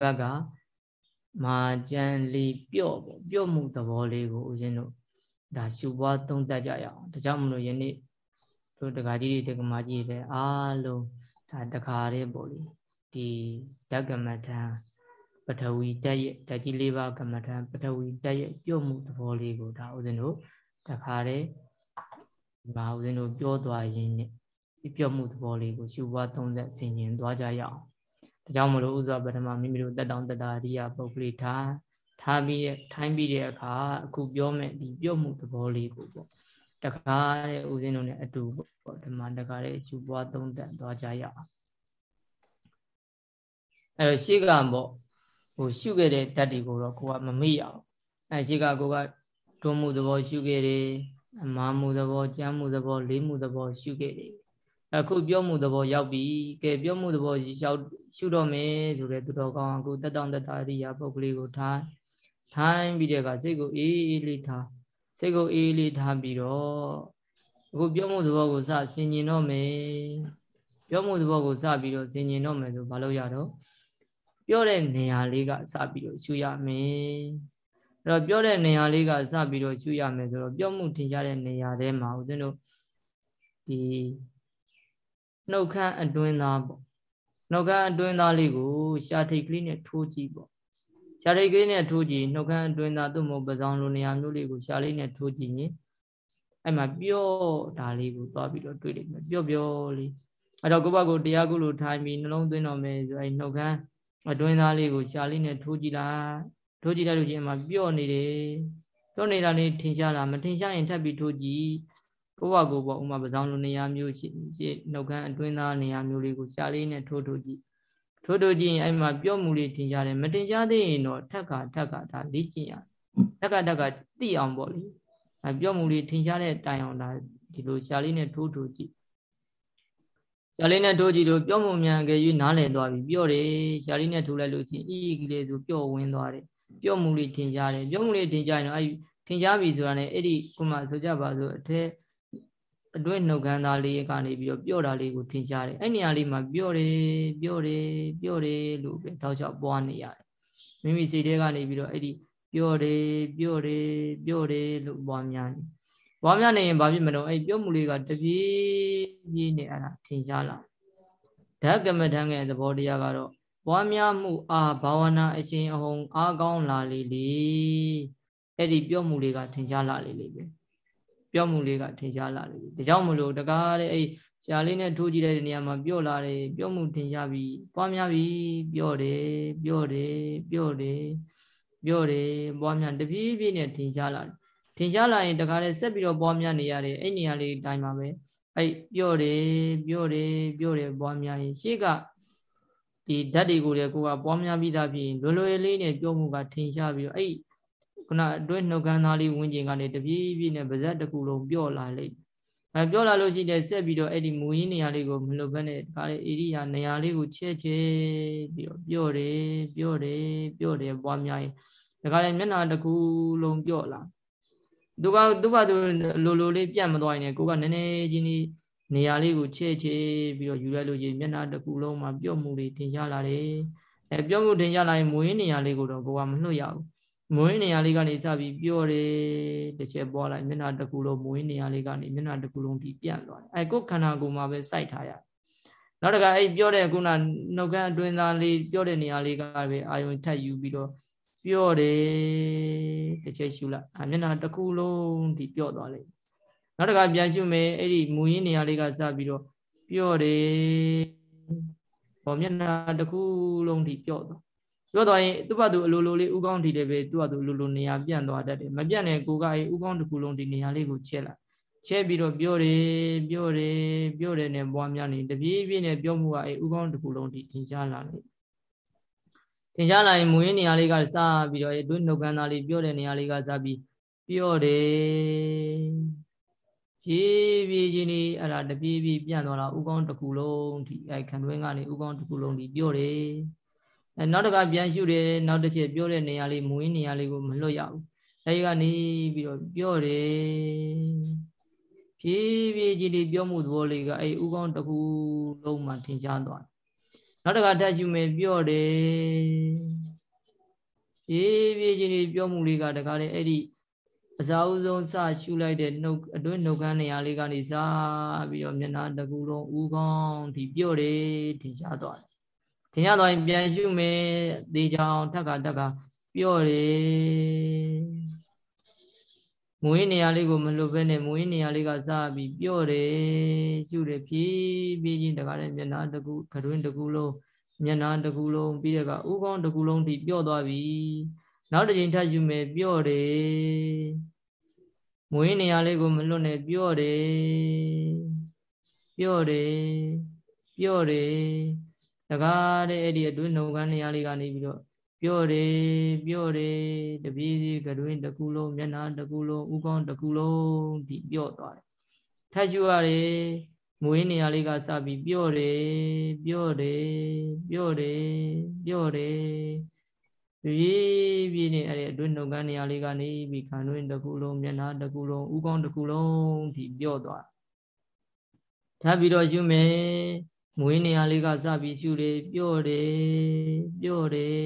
ဘက်ကမာကြံလီပြော့ပေါ့ပြော့မှုသဘောလေးကိုဦးဇင်းတို့ဒါရှုပွားသုံးသပ်ကြရအောင်ဒါကြောင့်မလို့ယနေ့တို့တက္ကကြီးတွေတက္ကမကြီးတွေအားလုံးဒါတခါတည်းပေါ့လေဒီဓကမထံပထဝီတက်ရဲ့ဓာကြီးလေးပါးကမ္မထံပထဝီတက်ရဲ့ပြုတ်မှုသဘောလေးကိုဒါဦးဇင်းတို့တခါတည်းဒီမှာဦးဇင်းတို့ပြောသွားရင်းနဲ့ဒီပြုတ်မှုသဘောလေးကိုရှုပွားသုံးသပ်ဆင်ခြင်သွားကြရအောင် ဒါကြောင့်မလို့ဥစွာပထမမိမိတို့တက်တောင်တက်တာအရိယာပုဂ္ဂလိထားထားပြီးထိုင်းပြီးတဲ့အခါအခုပြောမဲ့ဒီပြုတ်မှုသဘောလေးကိုပေါ့တခါတဲ့ဦးဇင်းတို့ ਨੇ အတူပေါ့ဒီမှာတခါတဲ့ရှုပွားသုံးသပ်သွားကြရအောင်အဲ့တော့ရှေ့ကပေါ့ဟိုရှုခဲ့တဲ့ဓာတ်တွေကိုတော့ကိုကမမေ့ရအောင်အဲရှေ့ကကိုကတွန်းမှုသဘောရှုခဲ့တယ်အမားမှုသဘောကြမ်းမှုသဘောလေးမှုသဘောရှုခဲ့တယ် အခုပြောမှုသဘောရောက်ပြီကဲပြောမှုသဘောရောက်ရှုတော့မယ်ဆိုတဲ့သူတော်ကောင်းအခုတက်တောင့်တက်တာရိယာပုဂ္ဂလိကိုထားထိုင်းပြီးတဲ့အခါစိတ်ကိုအေးအေးလေးထားစိတ်ကိုအေးအေးလေးထားပြီးတော့အခုပြောမှုသဘောကိုစဆင်ញင်တော့မယ်ပြောမှုသဘောကိုစပြီးတော့ဆင်ញင်တော့မယ်ဆိုဘာလို့ရတော့ပြောတဲ့နေရာလေးကစပြီးတော့ရှုရမယ်အဲ့တော့ပြောတဲ့နေရာလေးကစပြီးတော့ရှုရမယ်ဆိုတော့ပြောမှုထင်ရှားတဲ့နေရာထဲမှာဦးဇင်းတို့ဒီ နှုတ်ခမ်းအတွင်းသားပေါ့နှုတ်ခမ်းအတွင်းသားလေးကိုရှာထိတ်ကလေးနဲ့ထိုးကြည့်ပေါ့ရှာထိတ်ကလေးနဲ့ထိုးကြည့်နှုတ်ခမ်းအတွင်းသားသို့မဟုတ်ပဇောင်းလိုနေရာမျိုးလေးကိုရှာလေးနဲ့ထိုးကြည့်ရင်အဲ့မှာပြော့ဒါလေးကိုသွားပြီးတော့တွေ့လိမ့်မယ်ပြော့ပြော့လေးအဲ့တော့ကိုယ့်ဘက်ကိုတရားကုလို့ထိုင်ပြီးနှလုံးသွင်းတော်မယ်ဆိုအဲ့နှုတ်ခမ်းအတွင်းသားလေးကိုရှာလေးနဲ့ထိုးကြည့်လိုက်ထိုးကြည့်လိုက်လို့ချင်းအမှပြော့နေတယ်ပြော့နေတာလေးထင်ရှားလားမထင်ရှားရင်ထပ်ပြီးထိုးကြည့် ကိုယ့်ဘကိုပေါ့ဥမာပဇောင်းလိုနေရာမျိုးရှိရှိနှုတ်ခမ်းအတွင်းသားနေရာမျိုးလေးကိုရှားလေးနဲ့ထိုးထိုးကြည့်ထိုးထိုးကြည့်ရင်အဲ့မှာပြော့မှုလေးထင်ရှားတယ်မထင်ရှားသေးရင်တော့ထက်ကထက်ကဒါလေ့ကျင့်ရထက်ကထက်ကသိအောင်ပေါ့လေအဲပြော့မှုလေးထင်ရှားတဲ့တိုင်အောင်ဒါဒီလိုရှားလေးနဲ့ထိုးထိုးကြည့်ရှားလေးနဲ့ထိုးကြည့်လို့ပြော့မှုမြန်ကြရွေးနားလည်သွားပြီပြော့တယ်ရှားလေးနဲ့ထိုးလိုက်လို့ရှိရင်ဤကလေးဆိုပြော့ဝင်သွားတယ်ပြော့မှုလေးထင်ရှားတယ်ပြော့မှုလေးထင်ရှားရင်တော့အဲ့ထင်ရှားပြီဆိုတာ ਨੇ အဲ့ဒီခုမှဆိုကြပါစို့အထက် အတွင်းနှုတ်ခမ်းသားလေးကနေပြီးတော့ပြော့တာလေးကိုထင်ရှားတယ်အဲ့နေရာလေးမှာပြော့တယ်ပြော့တယ်ပြော့တယ်လို့ပဲတောက်လျှောက်ပွားနေရတယ်မိမိစိတ်ထဲကနေပြီးတော့အဲ့ဒီပြော့တယ်ပြော့တယ်ပြော့တယ်လို့ပွားများနေပွားများနေရင်ဘာဖြစ်မလို့အဲ့ပြော့မှုလေးကတပြေးပြေးနေအဲ့ဒါထင်ရှားလာဓကမထံရဲ့သဘောတရားကတော့ပွားများမှုအာဘာဝနာအရှင်အဟုန်အားကောင်းလာလေလေအဲ့ဒီပြော့မှုလေးကထင်ရှားလာလေလေပဲ ပြော့မှုလေးကထင်ရှားလာတယ်ဒါကြောင့်မလို့တကားတဲ့အဲ့ရှားလေးနဲ့ထိုးကြည့်တဲ့နေရာမှာပြော့လာတယ်ပြော့မှုထင်ရှားပြီးပွားများပြီးပြော့တယ်ပြော့တယ်ပြော့တယ်ပြော့တယ်ပွားများတပြေးပြေးနဲ့ထင်ရှားလာတယ်ထင်ရှားလာရင်တကားတဲ့ဆက်ပြီးတော့ပွားများနေရတယ်အဲ့နေရာလေးတိုင်းမှာပဲအဲ့ပြော့တယ်ပြော့တယ်ပြော့တယ်ပွားများရင်ရှေ့ကဒီဓာတ်တွေကိုလည်းကိုကပွားများပြီးသားဖြစ်ရင်လွယ်လွယ်လေးနဲ့ပြောမှုကထင်ရှားပြီးတော့အဲ့ ခုနအတွင်းနှုတ်ခမ်းသားလေးဝင်းကျင်ကနေတပြေးပြေးနဲ့ဗဇက်တစ်ခုလုံးပြော့လာလိမ့်အဲပြော့လာလို့ရှိတဲ့ဆက်ပြီးတော့အဲ့ဒီမူရင်းနေရာလေးကိုမလုပ်ဘဲနဲ့ဒါလေဧရိယာနေရာလေးကိုချဲ့ချဲ့ပြီးတော့ပြော့တယ်ပြော့တယ်ပြော့တယ်ပွားများရင်ဒါကလည်းမျက်နှာတစ်ခုလုံးပြော့လာသူကသူ့ဘာသူလိုလိုလေးပြတ်မသွားရင်ကိုကနည်းနည်းချင်းလေးနေရာလေးကိုချဲ့ချဲ့ပြီးတော့ယူလိုက်လို့ရှိရင်မျက်နှာတစ်ခုလုံးမှာပြော့မှုလေးထင်ရှားလာတယ်အဲပြော့မှုထင်ရှားလာရင်မူရင်းနေရာလေးကိုတော့ကိုကမလွတ်ရဘူး မွေးနေရာလေးကနေစပြီးပြောတယ်တစ်ချက်ပွားလိုက်မျက်နှာတစ်ခုလုံးမွေးနေရာလေးကနေမျက်နှာတစ်ခုလုံးပြီးပြန့်သွားတယ်အဲကိုယ်ခန္ဓာကိုယ်မှာပဲစိုက်ထားရနောက်တကအဲ့ပြောတဲ့ခုနနှုတ်ခမ်းအတွင်းသားလေးပြောတဲ့နေရာလေးကပဲအာယုံထပ်ယူပြီးတော့ပြောတယ်တစ်ချက်ရှုလိုက်အမျက်နှာတစ်ခုလုံးဒီပြောသွားလိုက်နောက်တကပြန်ရှုမယ်အဲ့ဒီမူရင်းနေရာလေးကစပြီးတော့ပြောတယ်ဟောမျက်နှာတစ်ခုလုံးဒီပြောသွား ပြောတော့ရင်သူ့ဘာသူအလိုလိုလေးဥကောင်းထီတယ်ပဲသူ့ဘာသူအလိုလိုနေရာပြန့်သွားတတ်တယ်မပြန့်တဲ့ကိုကအဲဥကောင်းတစ်ခုလုံးဒီနေရာလေးကိုချက်လိုက်ချက်ပြီးတော့ပြောတယ်ပြောတယ်ပြောတယ်နဲ့ပွားများနေတပြေးပြေးနဲ့ပြောမှုကအဲဥကောင်းတစ်ခုလုံးဒီထင်ရှားလာတယ်ထင်ရှားလာရင်မူရင်းနေရာလေးကစပြီးတော့တွင်းနှုတ်ခမ်းသားလေးပြောတဲ့နေရာလေးကစပြီးပြောတယ်ပြေးပြေးချင်းဒီအဲ့ဒါတပြေးပြေးပြန့်သွားတာဥကောင်းတစ်ခုလုံးဒီအဲခံတွင်းကနေဥကောင်းတစ်ခုလုံးဒီပြောတယ် အဲနောက်တစ်ခါပြန်ရှုတယ်နောက်တစ်ချက်ပြောတဲ့နေရာလေးမူရင်းနေရာလေးကိုမလွတ်ရဘူးအဲဒီကနေပြီးတော့ပြောတယ်ဖြည်းဖြည်းကြီးလေးပြောမှုသဘောလေးကအဲဥကောင်းတစ်ခုလုံးမှထင်ရှားသွားနောက်တစ်ခါထပ်ရှုမယ်ပြော့တယ်ရေးပြေးချင်းပြောမှုလေးကတခါလေအဲ့ဒီအစာအုပ်ဆုံးစရှုလိုက်တဲ့နှုတ်အတွင်းနှုတ်ခမ်းနေရာလေးကနေစပြီးတော့မျက်နှာတကူလုံးဥကောင်းဒီပြော့တယ်ထင်ရှားသွားတယ် ထင်ရှားသွားရင်ပြန်ရှုမယ်သေချာအောင်ထက်ကတက်ကပြော့တယ်မွေးနေရာလေးကိုမလွတ်ဘဲနဲ့မွေးနေရာလေးကစပြီးပြော့တယ်ရှုတယ်ဖြည်းဖြည်းချင်းတခါလေမျက်နှာတကူခရွင်းတကူလုံးမျက်နှာတကူလုံးပြီးတဲ့ကဥကောင်းတကူလုံးထိပြော့သွားပြီနောက်တစ်ချိန်ထပ်ယူမယ်ပြော့တယ်မွေးနေရာလေးကိုမလွတ်နဲ့ပြော့တယ်ပြော့တယ်ပြော့တယ် တကားတဲ့အဲ့ဒီအတွင်းနှုတ်ခမ်းနေရာလေးကနေပြီးတော့ပြော့တယ်ပြော့တယ်တပြေးစီကတွင်တကူလုံးမျက်နှာတကူလုံးဥကောင်းတကူလုံးဒီပြော့သွားတယ်ထပ်ယူရတယ်မွေးနေရာလေးကစပြီးပြော့တယ်ပြော့တယ်ပြော့တယ်ပြော့တယ်ပြေးပြေးနေအဲ့ဒီအတွင်းနှုတ်ကန်းနေရာလေးကနေပြီးခံတွင်တစ်ခုလုံးမျက်နှာတစ်ခုလုံးဥကောင်းတစ်ခုလုံးဒီပြော့သွားထပ်ပြီးတော့ယူမယ် မွေးနေရာလေးကစပြီးရှုတယ်ပြော့တယ်ပြော့တယ်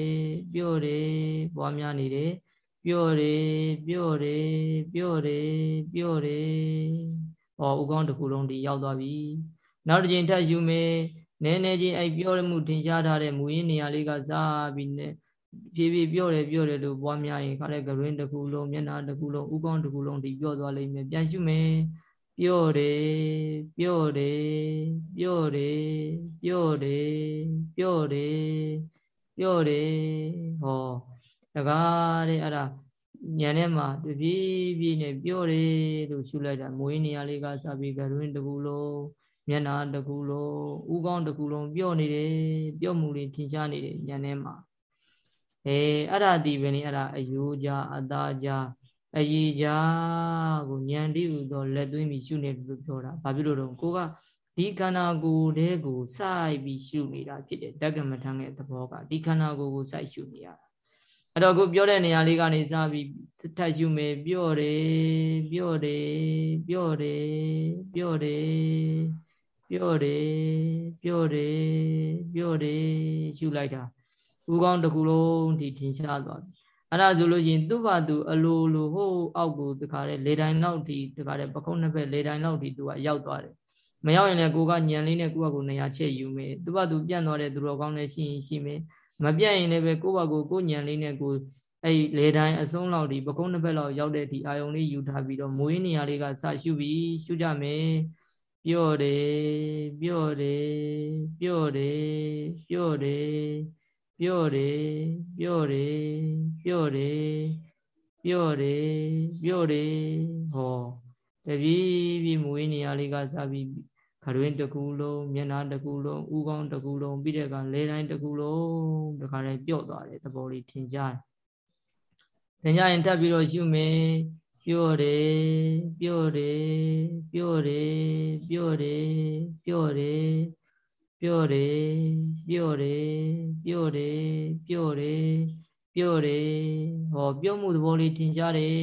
ပြော့တယ်ပွားများနေတယ်ပြော့တယ်ပြော့တယ်ပြော့တယ်ပြော့တယ်ဟောဥကောင်းတစ်ခုလုံးဒီရောက်သွားပြီနောက်တစ်ချိန်ထပ်ယူမယ်နည်းနည်းချင်းအဲ့ပြောရမှုထင်ရှားထားတဲ့မူရင်းနေရာလေးကစားပြီးနဲ့ဖြည်းဖြည်းပြောတယ်ပြောတယ်လို့ပွားများရင်ခါတဲ့ကရင်တစ်ခုလုံးမျက်နှာတစ်ခုလုံးဥကောင်းတစ်ခုလုံးဒီပြောသွားလိမ့်မယ်ပြန်ရှုမယ် ပြောတယ်ပြောတယ်ပြောတယ်ပြောတယ်ပြောတယ်ပြောတယ်ဟောတကားတဲ့အဲ့ဒါညံထဲမှာတပြေးပြေးနဲ့ပြောတယ်လို့ရှုလိုက်တာမွေးနေရလေးကစပြီးကရင်တစ်ခုလုံးမျက်နှာတစ်ခုလုံးဥကောင်းတစ်ခုလုံးပြောနေတယ်ပြောမှုတွေထင်ရှားနေတယ်ညံထဲမှာအဲအဲ့ဒါဒီပဲနေအဲ့ဒါအယိုးကြအသားကြ အยีကြကိုဉာဏ်တိဟူသောလက်သွင်းပြီးရှုနေတယ်လို့ပြောတာဘာဖြစ်လို့တော့ကိုကဒီခန္ဓာကိုယ်တဲကိုစိုက်ပြီးရှုနေတာဖြစ်တယ်တက္ကမထံရဲ့သဘောကဒီခန္ဓာကိုယ်ကိုစိုက်ရှုနေရတာအဲ့တော့ကိုပြောတဲ့နေရာလေးကနေစပြီးထပ်ရှုမယ်ပြော့တယ်ပြော့တယ်ပြော့တယ်ပြော့တယ်ပြော့တယ်ပြော့တယ်ပြော့တယ်ရှုလိုက်တာဥကောင်းတစ်ခုလုံးဒီထင်ရှားသွားပြီ အဲ့ဒါဆိုလို့ရှိရင်သူ့ဘာသူအလိုလိုဟိုးအောက်ကိုတခါလေလေတိုင်းလောက်ဒီတခါလေပခုံးနှစ်ဖက်လေတိုင်းလောက်ဒီသူကရောက်သွားတယ်မရောက်ရင်လည်းကိုကညံလေးနဲ့ကိုကကိုနေရာချက်ယူမယ်သူ့ဘာသူပြန့်သွားတဲ့သူတော်ကောင်းလည်းရှိရင်ရှိမယ်မပြန့်ရင်လည်းပဲကိုကကိုကိုညံလေးနဲ့ကိုအဲ့လေတိုင်းအဆုံးလောက်ဒီပကုံးနှစ်ဖက်လောက်ရောက်တဲ့ဒီအာယုံလေးယူထားပြီးတော့မွေးနေရာလေးကစရှုပြီးရှုကြမယ်ပြော့တယ်ပြော့တယ်ပြော့တယ်ပြော့တယ် ပြော့တယ်ပြော့တယ်ပြော့တယ်ပြော့တယ်ပြော့တယ်ဟောတပြေးပြေးမွေးနေရလေးကစပြီးခရွင်းတစ်ခုလုံးမျက်နှာတစ်ခုလုံးဥကောင်းတစ်ခုလုံးပြီးတဲ့ကလဲတိုင်းတစ်ခုလုံးတခါတည်းပြော့သွားတယ်သဘောလေးထင်ရှားတယ်ထင်ရှားရင်တက်ပြီးတော့ရှုမယ်ပြော့တယ်ပြော့တယ်ပြော့တယ်ပြော့တယ်ပြော့တယ် ပြော့တယ်ပြော့တယ်ပြော့တယ်ပြော့တယ်ပြော့တယ်ဟောပြော့မှုသဘောလေးထင်ရှားတယ်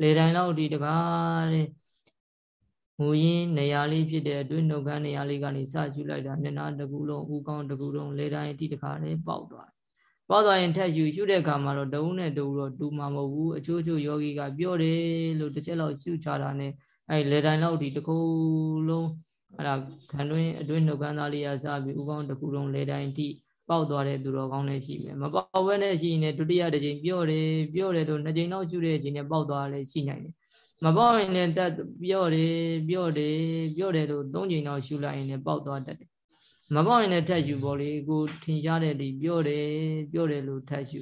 လေတိုင်းလောက်ဒီတကားတဲ့မူရင်းနေရာလေးဖြစ်တဲ့အတွင်းနှုတ်ခမ်းနေရာလေးကနေစရှုလိုက်တာမျက်နှာတစ်ခုလုံးဥကောင်းတစ်ခုလုံးလေတိုင်းအတိတကားလေးပေါက်သွားပေါက်သွားရင်ထက်ရှုရှုတဲ့အခါမှာတော့တဝုနဲ့တဝုတော့တူမှာမဟုတ်ဘူးအချို့ချို့ယောဂီကပြောတယ်လို့တစ်ချက်လောက်ရှုချတာနဲ့အဲလေတိုင်းလောက်ဒီတစ်ခုလုံး အဲ့ဒါခံတွင်းအတွင်းနှုတ်ခမ်းသားလေးရစပြီးဥကောင်းတစ်ခုလုံးလေတိုင်းထိပေါက်သွားတဲ့သူတော်ကောင်းလည်းရှိမယ်မပေါက်ဘဲနဲ့ရှိရင်ဒုတိယတစ်ချိန်ပြော့တယ်ပြော့တယ်လို့နှစ်ချိန်လောက်ရှုတဲ့အချိန်နဲ့ပေါက်သွားလည်းရှိနိုင်တယ်မပေါက်ရင်လည်းတက်ပြော့တယ်ပြော့တယ်ပြော့တယ်လို့သုံးချိန်လောက်ရှုလိုက်ရင်လည်းပေါက်သွားတတ်တယ်မပေါက်ရင်လည်းထက်ရှုပေါ့လေကိုထင်ရှားတဲ့ဒီပြော့တယ်ပြော့တယ်လို့ထက်ရှု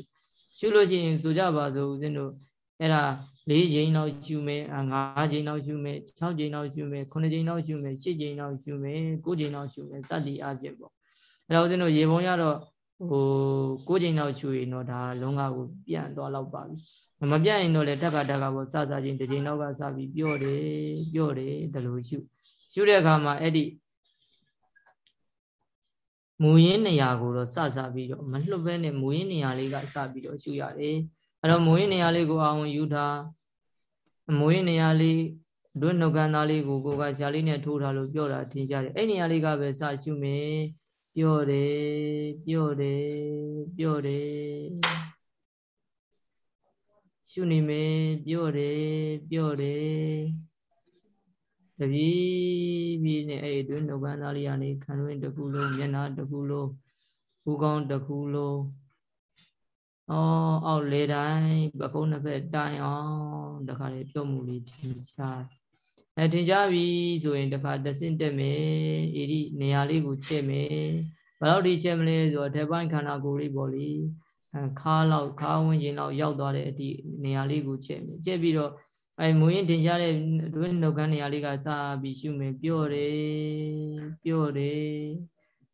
ရှုလို့ရှိရင်ဆိုကြပါစို့ဦးဇင်းတို့အဲ့ဒါ ၄ချိန်လောက်ရှုမယ်၅ချိန်လောက်ရှုမယ်၆ချိန်လောက်ရှုမယ်9ချိန်လောက်ရှုမယ်10ချိန်လောက်ရှုမယ်9ချိန်လောက်ရှုမယ်စသည်အပြင်ပေါ့အဲ့တော့ဦးဇင်းတို့ရေပုံရတော့ဟို9ချိန်လောက်ရှုရင်တော့ဒါလုံးကားကိုပြန့်သွားတော့ပါပြီမပြန့်ရင်တော့လေတက်ကတက်ကပေါ့စစချင်းတစ်ချိန်လောက်ကစပြီးပြော့တယ်ပြော့တယ်ဒါလိုရှုရှုတဲ့အခါမှာအဲ့ဒီမူရင်းနေရာကိုတော့စစပြီးတော့မလွတ်ဘဲနဲ့မူရင်းနေရာလေးကစပြီးတော့ရှုရတယ် အဲ့တော့မူရင်းနေရာလေးကိုအောင်ယူထားမူရင်းနေရာလေးတွင်းနှုတ်ခမ်းသားလေးကိုကိုကရှားလေးနဲ့ထိုးထားလို့ပြောတာထင်ကြတယ်အဲ့နေရာလေးကပဲစရှုမယ်ပြော့တယ်ပြော့တယ်ပြော့တယ်ရှုနေမယ်ပြော့တယ်ပြော့တယ်တပည့်ပြီးနဲ့အဲ့အတွင်းနှုတ်ခမ်းသားလေးကနေခံတွင်းတစ်ခုလုံးမျက်နှာတစ်ခုလုံးဘူးကောင်းတစ်ခုလုံး အော်အောက်လေတိုင်းပကုံးနှစ်ဖက်တိုင်အောင်တခါလေပြုတ်မှုလေးထင်ရှားအဲထင်ရှားပြီဆိုရင်တခါတဆင့်တက်မယ်ဣတိနေရာလေးကိုချက်မယ်ဘယ်တော့ဒီချက်မလဲဆိုတော့ထေပိုင်းခန္ဓာကိုယ်လေးပေါ့လေခါလောက်ခါဝင်းချင်းလောက်ရောက်သွားတဲ့အထိနေရာလေးကိုချက်မယ်ချက်ပြီးတော့အဲမူရင်းတင်ရှားတဲ့တွင်းနှုတ်ခမ်းနေရာလေးကစပြီးရှုမယ်ပြော့တယ်ပြော့တယ်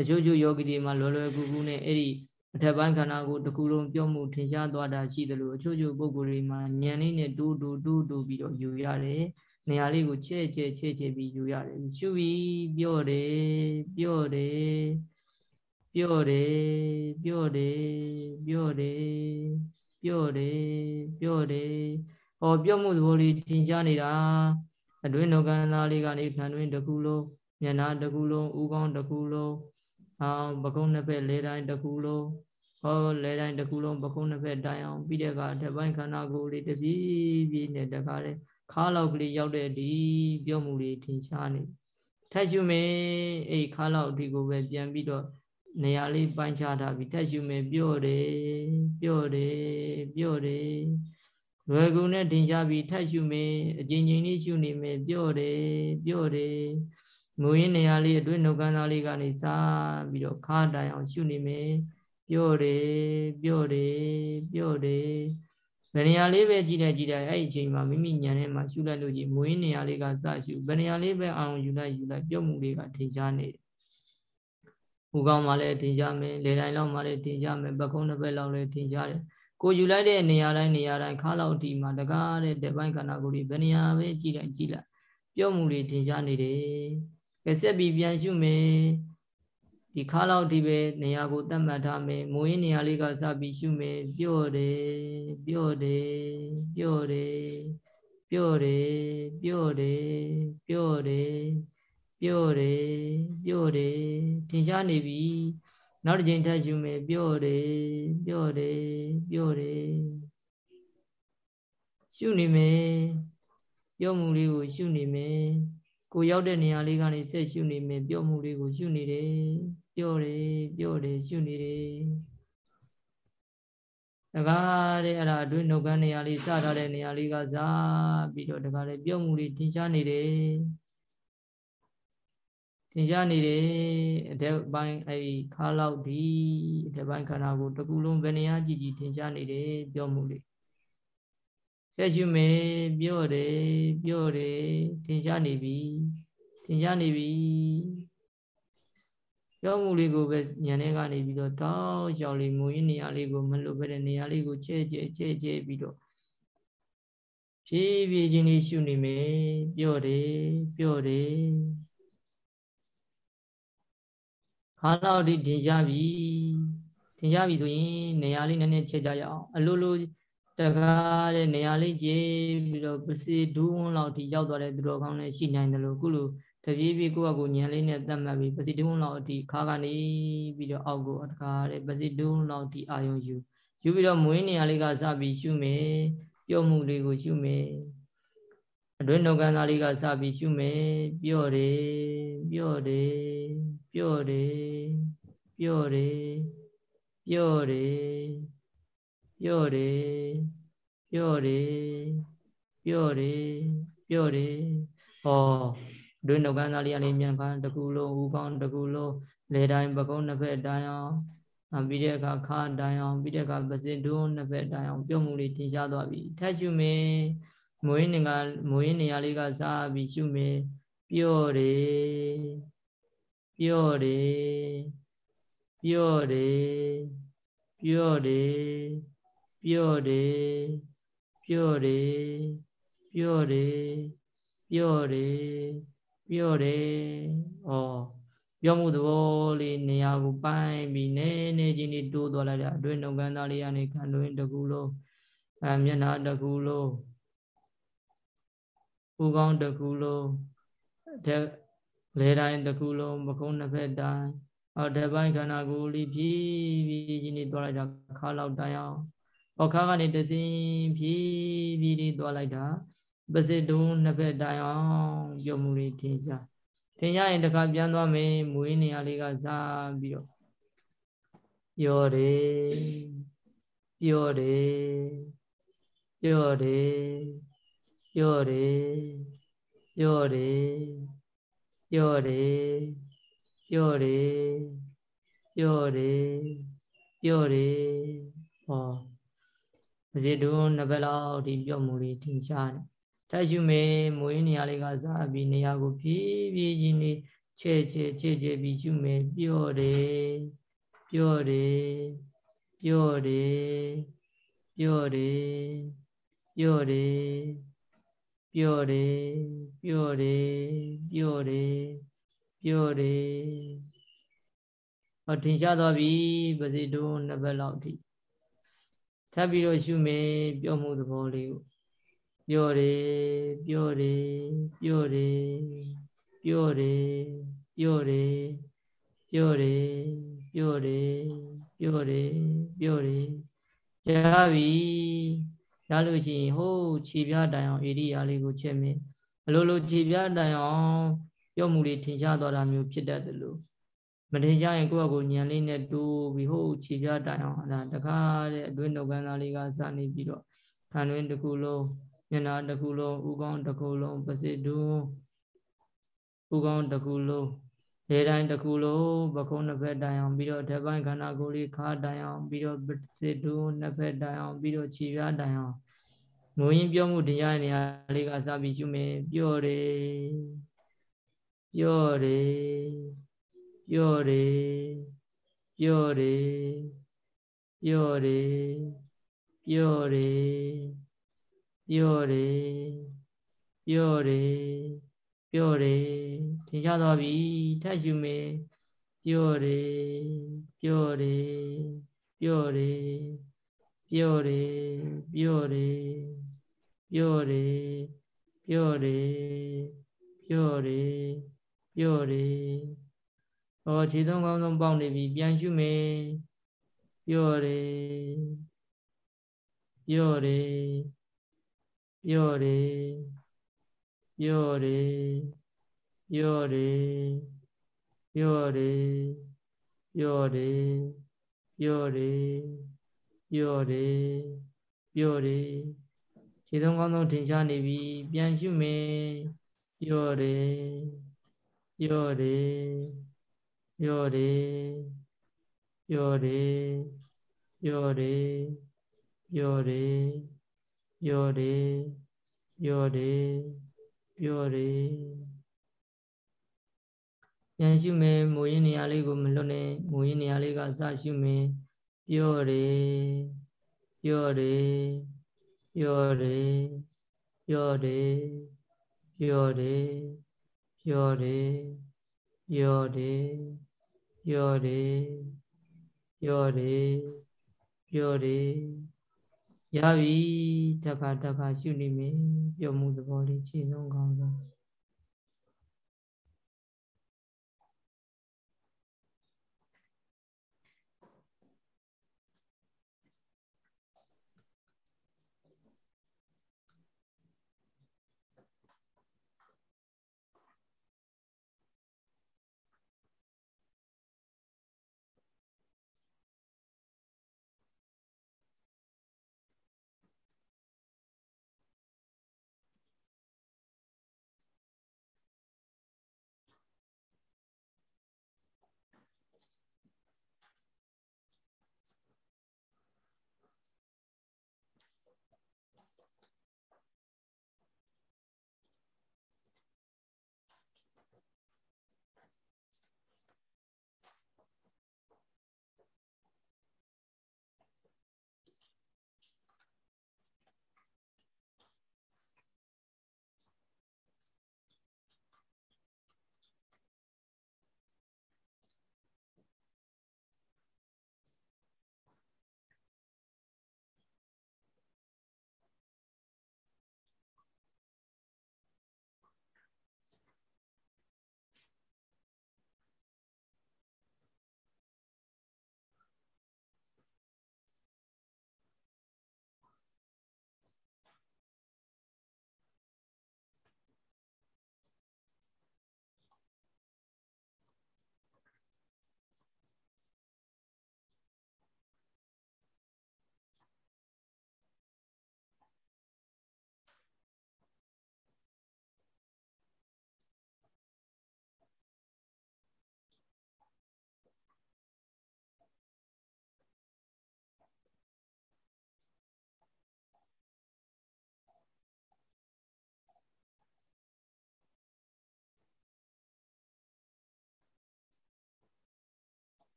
အချို့ချို့ယောဂီတွေမှာလွယ်လွယ်ကူကူနဲ့အဲ့ဒီ အထက်ပိုင်းခန္ဓာကိုယ်တစ်ခုလုံးပြောမှုထင်ရှားသွားတာရှိတယ်လို့အချို့ချို့ပုဂ္ဂိုလ်တွေမှာဉာဏ်လေးနဲ့တူးတူးတူးတူးပြီးတော့ယူရတယ်နေရာလေးကိုချဲ့ချဲ့ချဲ့ချဲ့ပြီးယူရတယ်ရှုပြီးပြော့တယ်ပြော့တယ်ပြော့တယ်ပြော့တယ်ပြော့တယ်ပြော့တယ်ပြော့တယ်ဟောပြော့မှုသဘောလေးထင်ရှားနေတာအတွင်းနှုတ်ခမ်းသားလေးကနေခံတွင်းတစ်ခုလုံးမျက်နှာတစ်ခုလုံးဥကောင်းတစ်ခုလုံး အောင်ပကုံးနှစ်ဖက်လဲတိုင်းတစ်ခုလုံးဟောလဲတိုင်းတစ်ခုလုံးပကုံးနှစ်ဖက်တိုင်အောင်ပြီးတဲ့အခါတစ်ပိုင်းခန္ဓာကိုယ်လေးတပြေးပြေးနဲ့တခါလဲခါလောက်ကလေးရောက်တဲ့ဒီပြောမှုလေးထင်ရှားနေထက်ရှုမေအဲ့ခါလောက်ဒီကိုပဲပြန်ပြီးတော့နေရာလေးပိုင်းခြားထားပြီးထက်ရှုမေပြော့တယ်ပြော့တယ်ပြော့တယ်လွယ်ကူနဲ့တင်ရှားပြီးထက်ရှုမေအကျဉ်းချင်းလေးရှုနေမေပြော့တယ်ပြော့တယ် မူရင်းနေရာလေးအတွင်းနှုတ်ကန်းသားလေးကနေစားပြီးတော့ခါတိုင်အောင်ရှုနေမယ်ပြော့တယ်ပြော့တယ်ပြော့တယ်ဘယ်နေရာလေးပဲကြည့်လိုက်ကြည့်လိုက်အဲ့ဒီအချိန်မှာမိမိညံထဲမှာရှုလိုက်လို့ကြီးမူရင်းနေရာလေးကစရှုဘယ်နေရာလေးပဲအောင်ယူလိုက်ယူလိုက်ပြုတ်မှုလေးကထင်ရှားနေတယ်ဟူကောင်းမှလည်းထင်ရှားမယ်လေတိုင်းလောက်မှလည်းထင်ရှားမယ်ပကုံးတစ်ဖက်လောက်လည်းထင်ရှားတယ်ကိုယူလိုက်တဲ့နေရာတိုင်းနေရာတိုင်းခါလောက်ဒီမှာတကားတဲ့တပိုင်းခန္ဓာကိုယ်ကြီးဘယ်နေရာပဲကြည့်လိုက်ကြည့်လိုက်ပြုတ်မှုလေးထင်ရှားနေတယ် ကဲဆက်ပြီးပြန်ရှုမယ်ဒီခါလောက်ဒီပဲနေရာကိုတတ်မှတ်ထားမယ်မူရင်းနေရာလေးကစပြီးရှုမယ်ပြော့တယ်ပြော့တယ်ပြော့တယ်ပြော့တယ်ပြော့တယ်ပြော့တယ်ပြော့တယ်ပြော့တယ်ထင်ရှားနေပြီနောက်တစ်ချိန်ထပ်ရှုမယ်ပြော့တယ်ပြော့တယ်ပြော့တယ်ရှုနေမယ်ပြောမှုလေးကိုရှုနေမယ် ကိုရောက်တဲ့နေရာလေးကနေဆက်ရှုနေမယ်ပြောမှုလေးကိုရှုနေတယ်ပြောတယ်ပြောတယ်ရှုနေတယ်တကားတဲ့အဲ့ဒါအတွင်းနှုတ်ကန်းနေရာလေးစထားတဲ့နေရာလေးကစားပြီးတော့တကားလေပြုတ်မှုလေးထင်ရှားနေတယ်ထင်ရှားနေတယ်အထက်ပိုင်းအဲ့ဒီခါလောက်ဒီအထက်ပိုင်းခန္ဓာကိုယ်တစ်ခုလုံးဘယ်နေရာကြည့်ကြည့်ထင်ရှားနေတယ်ပြောမှုလေး ဆက်ရှုမယ်ပြောတယ်ပြောတယ်ထင်ရှားနေပြီထင်ရှားနေပြီပြောမှုလေးကိုပဲညံထဲကနေပြီးတော့တောက်လျှောက်လေးမူရင်းနေရာလေးကိုမလွတ်ပဲတဲ့နေရာလေးကိုချဲ့ချဲ့ချဲ့ချဲ့ပြီးတော့ဖြည်းဖြည်းချင်းလေးရှုနေမယ်ပြော့တယ်ပြော့တယ်ခါလောက်ဒီတင်ကြပြီတင်ကြပြီဆိုရင်နေရာလေးနည်းနည်းချက်ကြရအောင်အလိုလို တကားတဲ့နေရာလေးကျေးပြီးတော့ပစီဒူးဝန်းလောက်ဒီရောက်သွားတဲ့သူတော်ကောင်းလည်းရှိနိုင်တယ်လို့ခုလိုတပြေးပြေးကိုယ့်အကူညံလေးနဲ့တတ်မှတ်ပြီးပစီဒူးလောက်အထိခါကနေပြီးတော့အောက်ကိုတကားတဲ့ပစီဒူးလောက်ဒီအာယုံယူယူပြီးတော့မွေးနေရာလေးကစပြီးရှုမယ်ပြော့မှုလေးကိုရှုမယ်အတွင်းနှုတ်ခမ်းသားလေးကစပြီးရှုမယ်ပြော့တယ်ပြော့တယ်ပြော့တယ်ပြော့တယ်ပြော့တယ် ပြော့တယ်ပြော့တယ်ပြော့တယ်ပြော့တယ်ဟောတွင်းနှုတ်ခမ်းသားလေးကနေမြန်ခမ်းတစ်ခုလုံးဦးကောင်းတစ်ခုလုံးလေတိုင်းပကုံးနှစ်ဖက်တိုင်းအောင်ပြီးတဲ့အခါခါတိုင်းအောင်ပြီးတဲ့အခါပစစ်ဒုံးနှစ်ဖက်တိုင်းအောင်ပြုံးမှုလေးတင်ရှားသွားပြီထက်ရှုမင်းမွေးနေကမွေးနေရာလေးကစားပြီးရှုမင်းပြော့တယ်ပြော့တယ်ပြော့တယ်ပြော့တယ် ပြော့တယ်ပြော့တယ်ပြော့တယ်ပြော့တယ်ပြောတယ်ဩပြောမှုသဘောလေးနေရာကိုပိုင်းပြီးနည်းနည်းချင်းလေးတိုးသွားလိုက်တာအတွင်းနှုတ်ခမ်းသားလေးကနေခံတွင်းတစ်ခုလုံးအဲမျက်နှာတစ်ခုလုံးဥကောင်းတစ်ခုလုံးတဲ့လေတိုင်းတစ်ခုလုံးပကုံးနှစ်ဖက်တိုင်းအော်တပိုင်းခန္ဓာကိုယ်လေးဖြည်းဖြည်းချင်းနေသွားလိုက်တာခါလောက်တိုင်အောင် ဟောခါကနေတစင်းဖြည်းဖြည်းလေးသွားလိုက်တာပစစ်တုံးနှစ်ဖက်တိုင်အောင်ပြုံမှုလေးထင်ရှားထင်ရှားရင်တခါပြန်သွားမယ်မွေးနေရလေးကစားပြီးတော့ပြောတယ်ပြောတယ်ပြောတယ်ပြောတယ်ပြောတယ်ပြောတယ်ပြောတယ်ပြောတယ်ပြောတယ်ဟော မစီတုံးနှစ်ဘက်လောက်ဒီပြောမှုလေးထင်ရှားတယ်တရှုမေမွေးနေရာလေးကစားပြီးနေရာကိုဖြည်းဖြည်းချင်းလေးချဲ့ချဲ့ချဲ့ချဲ့ပြီးရှုမေပြောတယ်ပြောတယ်ပြောတယ်ပြောတယ်ပြောတယ်ပြောတယ်ပြောတယ်ပြောတယ်ပြောတယ်ဟောထင်ရှားသွားပြီပါစီတုံးနှစ်ဘက်လောက်ထိ ထပ်ပြီးတော့ရှုမေပြောမှုသဘောလေးကိုပြောတယ်ပြောတယ်ပြောတယ်ပြောတယ်ပြောတယ်ပြောတယ်ပြောတယ်ပြောတယ်ပြောတယ်ရပြီရလို့ရှိရင်ဟိုးခြေပြားတိုင်အောင်ဣရိယာလေးကိုချက်မြင်အလိုလိုခြေပြားတိုင်အောင်ပြောမှုလေးထင်ရှားသွားတာမျိုးဖြစ်တတ်တယ်လို့ မထင်ရှားရင်ကိုယ့်အကိုညံလေးနဲ့တိုးပြီးဟိုးခြေပြားတိုင်အောင်အဲ့ဒါတခါတဲ့အတွင်းနှုတ်ခမ်းသားလေးကစနေပြီးတော့ခံတွင်တစ်ခုလုံးမျက်နှာတစ်ခုလုံးဥကောင်းတစ်ခုလုံးပစိတုဥကောင်းတစ်ခုလုံးလေတိုင်းတစ်ခုလုံးပကုံးနှစ်ဖက်တိုင်အောင်ပြီးတော့ဓပိုင်းခန္ဓာကိုယ်လေးခါတိုင်အောင်ပြီးတော့ပစိတုနှစ်ဖက်တိုင်အောင်ပြီးတော့ခြေပြားတိုင်အောင်ငိုရင်ပြောမှုတရားနေရာလေးကစပြီးရှုမယ်ပြောတယ်ပြောတယ် ပြောတယ်ပြောတယ်ပြောတယ်ပြောတယ်ပြောတယ်ပြောတယ်ပြောတယ်ထင်ရှားသွားပြီထပ်ယူမယ်ပြောတယ်ပြောတယ်ပြောတယ်ပြောတယ်ပြောတယ်ပြောတယ်ပြောတယ်ပြောတယ်ပြောတယ် ဟောခြေသုံးကောင်းဆုံးပေါက်နေပြီပြန်ရှုမယ်ပြောတယ်ပြောတယ်ပြောတယ်ပြောတယ်ပြောတယ်ပြောတယ်ပြောတယ်ပြောတယ်ပြောတယ်ပြောတယ်ခြေသုံးကောင်းဆုံးထင်ရှားနေပြီပြန်ရှုမယ်ပြောတယ်ပြောတယ် ယောရီယောရီယောရီယောရီယောရီယောရီယောရီဉာဏ်ရှုမယ်မူရင်းနေရာလေးကိုမလွတ်နဲ့မူရင်းနေရာလေးကအစရှုမယ်ပြောရီပြောရီပြောရီပြောရီပြောရီပြောရီပြောရီ ပြောတယ်ပြောတယ်ပြောတယ်ရပြီတခါတခါရှုနေမယ်ပြောမှုသဘောလေးခြေဆုံးကောင်းဆုံး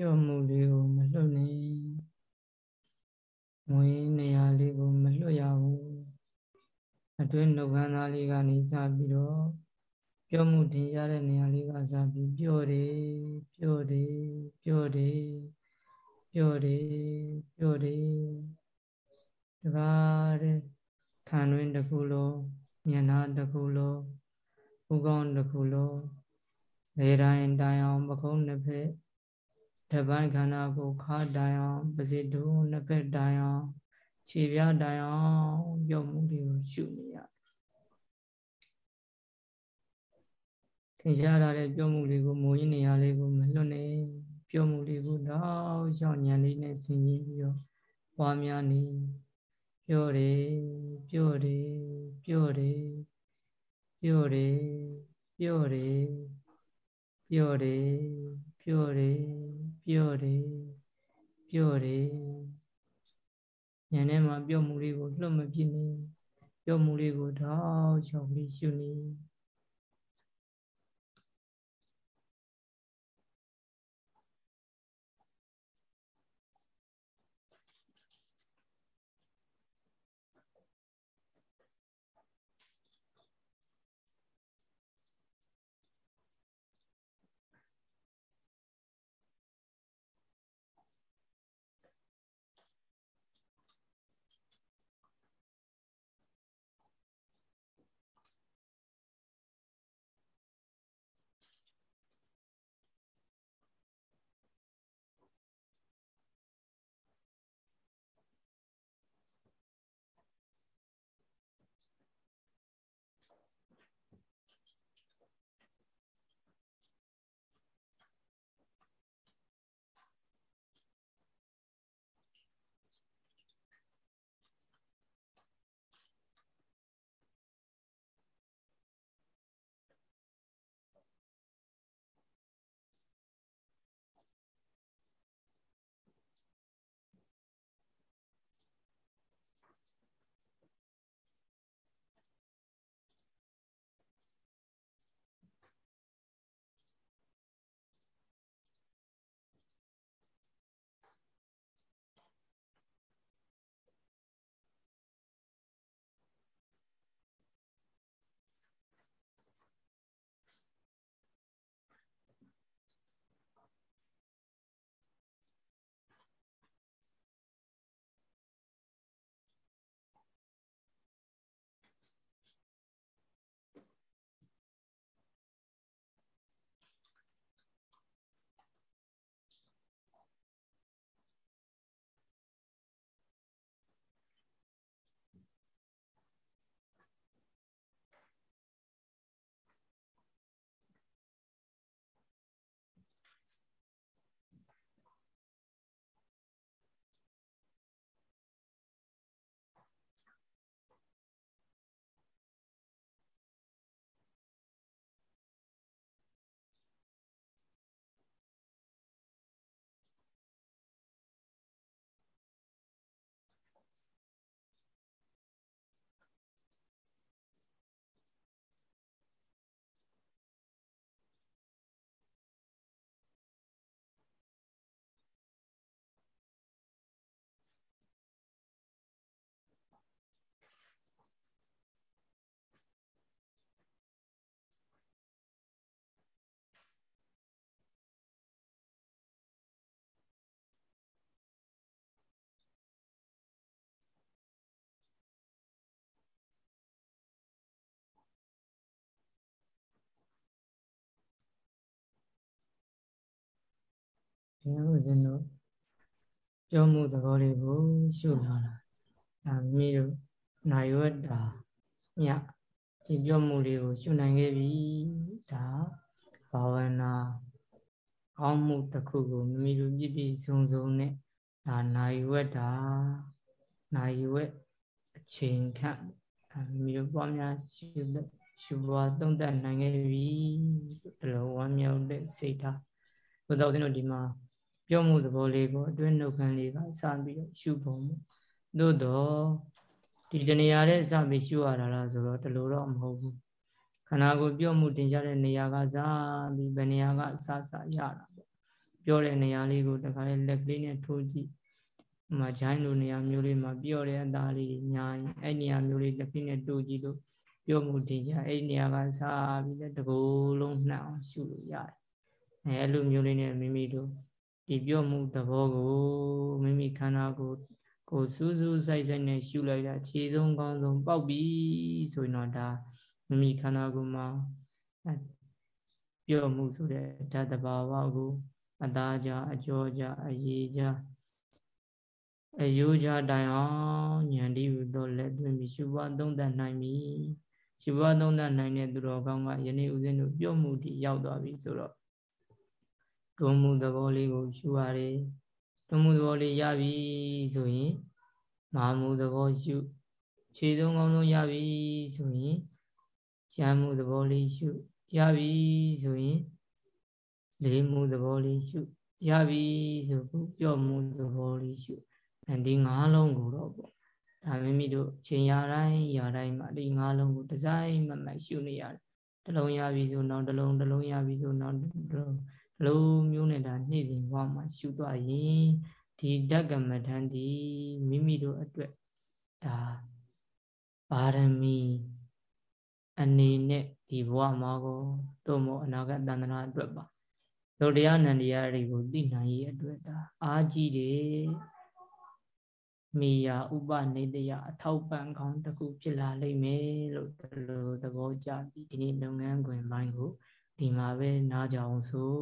ပြောမှုလေးကိုမလွတ်နေငွေနေရာလေးကိုမလွတ်ရဘူးအတွင်းနှုတ်ခမ်းသားလေးကနေစပြီးတော့ပြောမှုတင်ရတဲ့နေရာလေးကစပြီးပြောတယ်ပြောတယ်ပြောတယ်ပြောတယ်ပြောတယ်တကားတဲ့ခံတွင်တစ်ခုလုံးမျက်နှာတစ်ခုလုံးဥကောင်းတစ်ခုလုံးလေတိုင်းတိုင်အောင်ပခုံးနှစ်ဖက် တပိုင်းခန္ဓာကိုခါတိုင်အောင်ပစိတုနှစ်ဖက်တိုင်အောင်ခြေပြားတိုင်အောင်ပြုံမှုတွေကိုရှုနေရထင်ရှားလာတဲ့ပြုံမှုလေးကိုမူရင်းနေရာလေးကိုမလွတ်နဲ့ပြုံမှုလေးကိုတော့ရှောင်းဉာဏ်လေးနဲ့ဆင်ခြင်ပြီးတော့ပွားများနေပြောတယ်ပြောတယ်ပြောတယ်ပြောတယ်ပြောတယ်ပြောတယ် ပြောတယ်ပြောတယ်ပြောတယ်ဉာဏ်ထဲမှာပြောမှုလေးကိုလွတ်မပြစ်နေပြောမှုလေးကိုထောက်ချောက်ပြီးရှုနေ ဒီဦးဇင်းတို့ပြောမှုသဘောလေးကိုရှုလာတာဒါမိတို့နိုင်ဝတ္တာညဒီပြောမှုလေးကိုရှုနိုင်ခဲ့ပြီဒါဘာဝနာကောင်းမှုတစ်ခုကိုမိတို့ပြည့်ပြည့်စုံစုံနဲ့ဒါနိုင်ဝတ္တာနိုင်ဝက်အချိန်ခန့်မိတို့ပွားများရှုရှုပွားသုံးသပ်နိုင်ခဲ့ပြီဒီလိုဝမ်းမြောက်တဲ့စိတ်ဓာတ်ဘုရားရှင်တို့ဒီမှာ ပြောမှုသဘောလေးကိုအတွင်းနှုတ်ခမ်းလေးကစပြီးတော့ရှုပုံမှုသို့တော့ဒီတနေရာတဲ့စပြီးရှုရတာလားဆိုတော့တလို့တော့မဟုတ်ဘူးခန္ဓာကိုယ်ပြောမှုတင်ကြတဲ့နေရာကစပြီးဘယ်နေရာကစစရတာပေါ့ပြောတဲ့နေရာလေးကိုတခါလေးလက်ကလေးနဲ့ထိုးကြည့်။မှာဂျိုင်းလိုနေရာမျိုးလေးမှာပြောတဲ့အသားလေးညာရင်အဲ့နေရာမျိုးလေးလက်ကလေးနဲ့တိုးကြည့်လို့ပြောမှုတင်ကြအဲ့ဒီနေရာကစားပြီးတဲ့တကူလုံးနှံ့အောင်ရှုလို့ရတယ်။အဲအဲ့လိုမျိုးလေးနဲ့မိမိတို့ ဒီပြောမှုသဘောကိုမိမိခန္ဓာကိုယ်ကိုစူးစူးဆိုင်ဆိုင်နဲ့ရှုလိုက်တာခြေဆုံးကောင်းဆုံးပေါက်ပြီဆိုရင်တော့ဒါမိမိခန္ဓာကိုယ်မှာပြောမှုဆိုတဲ့ဓာတ်တဘာဝကိုအသားကြအကျော်ကြအရေးကြအယိုးကြတိုင်အောင်ဉာဏ်ဒီဟုသောလက်တွင်ပြီးရှုပွားသုံးသပ်နိုင်ပြီရှုပွားသုံးသပ်နိုင်တဲ့သူတော်ကောင်းကယနေ့ဦးဇင်းတို့ပြောမှုတည်ရောက်သွားပြီဆိုတော့ ဒုံမှုသဘောလေးကိုရှုရတယ်ဒုံမှုသဘောလေးရပြီဆိုရင်မာမှုသဘောရှုခြေသုံးကောင်းဆုံးရပြီဆိုရင်ကျမ်းမှုသဘောလေးရှုရပြီဆိုရင်လေးမှုသဘောလေးရှုရပြီဆိုခုပြော့မှုသဘောလေးရှုဒီငါးလုံးကိုတော့ပေါ့ဒါမိမိတို့ချိန်ရတိုင်းရတိုင်းမှာဒီငါးလုံးကိုဒီဇိုင်းမှမှရှုနေရတယ်တစ်လုံးရပြီဆိုနောက်တစ်လုံးတစ်လုံးရပြီဆိုနောက်တစ်လုံး လုံးမျိုးနဲ့ဒါနေ့စဉ်ဘဝမှာရှုသွားရင်ဒီဓကမထန်ဒီမိမိတို့အတွက်ဒါပါရမီအနေနဲ့ဒီဘဝမှာကိုတို့မို့အနာဂတ်တန်ត្រာအတွက်ပါတို့တရားနန္တရားတွေကိုသိနိုင်ရဲ့အတွက်ဒါအားကြီးတယ်မိယာဥပနေတယအထောက်ပံ့ကောင်းတစ်ခုဖြစ်လာလိမ့်မယ်လို့ဒီလိုသဘောကျပြီးဒီနေ့လုပ်ငန်းခွင်ပိုင်းကို ဒီမှာပဲနားကြအောင်ဆို